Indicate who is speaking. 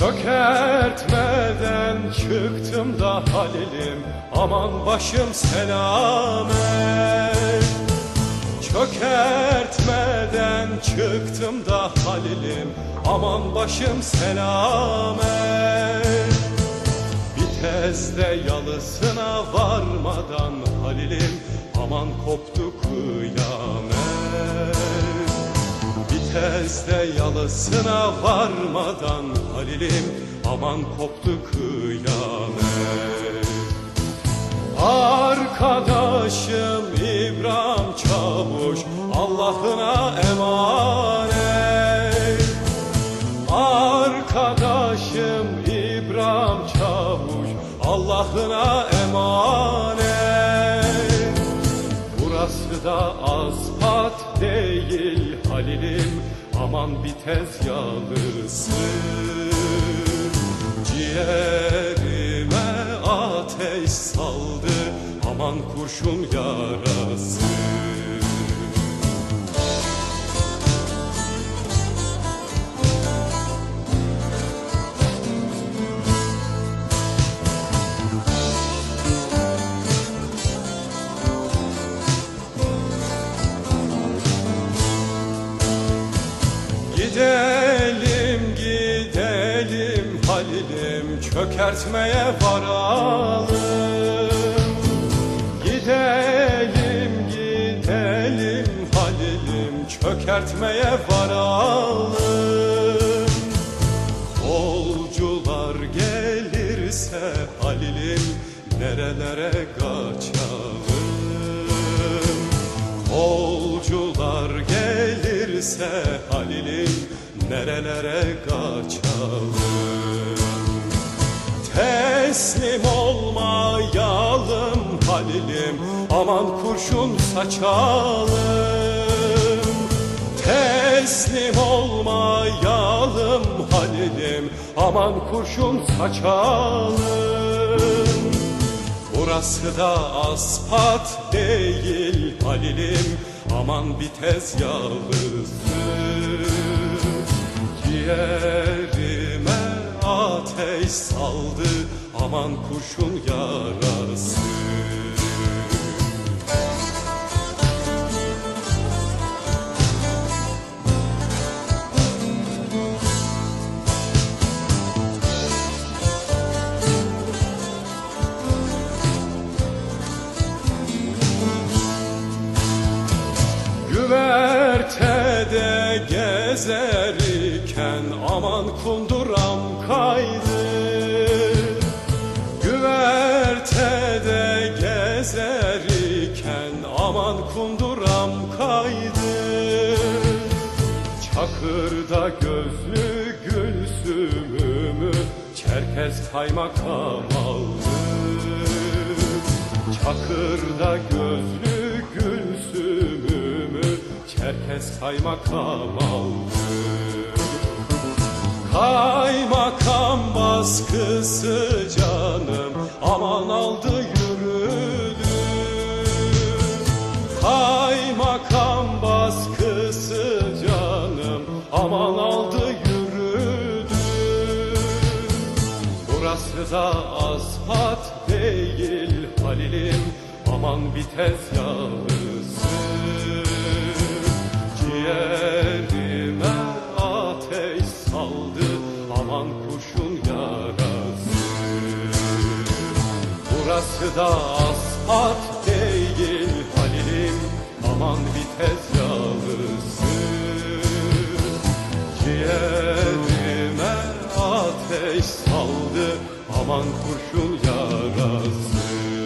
Speaker 1: Çökertmeden çıktım da Halil'im. Aman başım selamet. Çökertmeden çıktım da Halil'im. Aman başım selamet. Vitezde yalısına varmadan Halil'im. Aman koptu kıyamet Vitezde yalısına varmadan Halil'im Aman koptu kıyamet. Arkadaşım İbrahim Çavuş Allah'ına emanet. Arkadaşım İbrahim Çavuş Allah'ına emanet Burası da aspat değil Halil'im. Aman bitez yalısı. Ciğerime ateş saldı. Aman kurşun yarası Çökertmeye varalım. Gidelim gidelim Halil'im çökertmeye varalım. Kolcular gelirse Halil'im nerelere kaçalım? Kolcular gelirse Halil'im nerelere kaçalım Teslim olmayalım Halil'im aman kurşun saçalım. Teslim olmayalım Halil'im aman kurşun saçalım. Burası da aspat değil Halil'im aman bitez yağlısı. Ciğerime ateş saldı aman kurşun yarası Güvertede gezerken aman kunduram kaydı. Güvertede gezerken aman kunduram kaydı. Çakırda gözlü gülsümümü Çerkez kaymakam aldı Çakırda gözlü gülsümümü Çerkez kaymakam aldı Kaymakam baskısı canım Aman aldı yürüdü. Kaymakam baskısı canım Aman aldı yürüdü. Burası da aspat değil Halil'im aman bitez yağlısı Burası da aspat değil Halil'im aman bitez yağlısı Ciğerime ateş saldı aman kurşun yarası